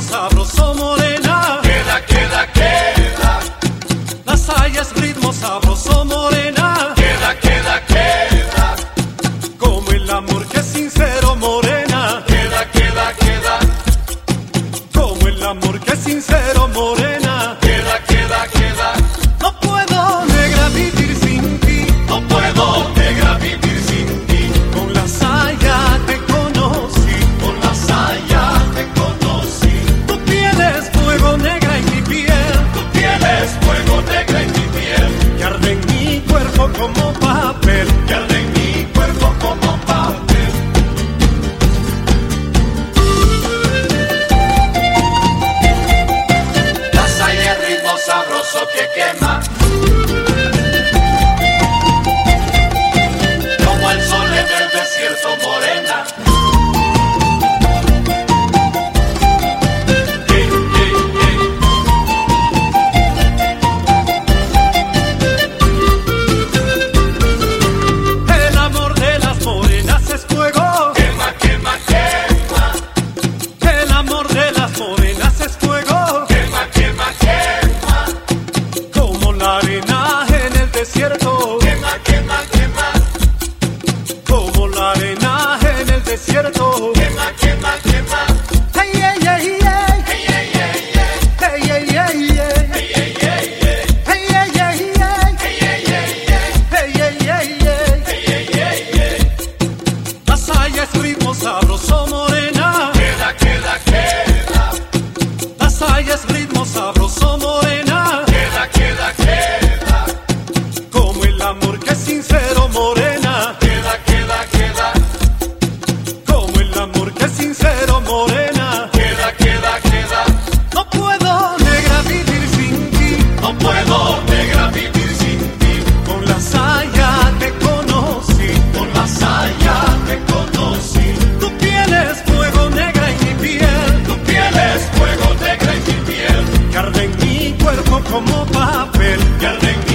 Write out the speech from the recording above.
sabroso morena. Queda, queda, queda. Las hayas, ritmo sabroso morena. Queda, queda, queda. Como el amor que es sincero. como papel. Que arde en mi cuerpo como papel. Taza y el ritmo sabroso que quema. cierto Gel, gel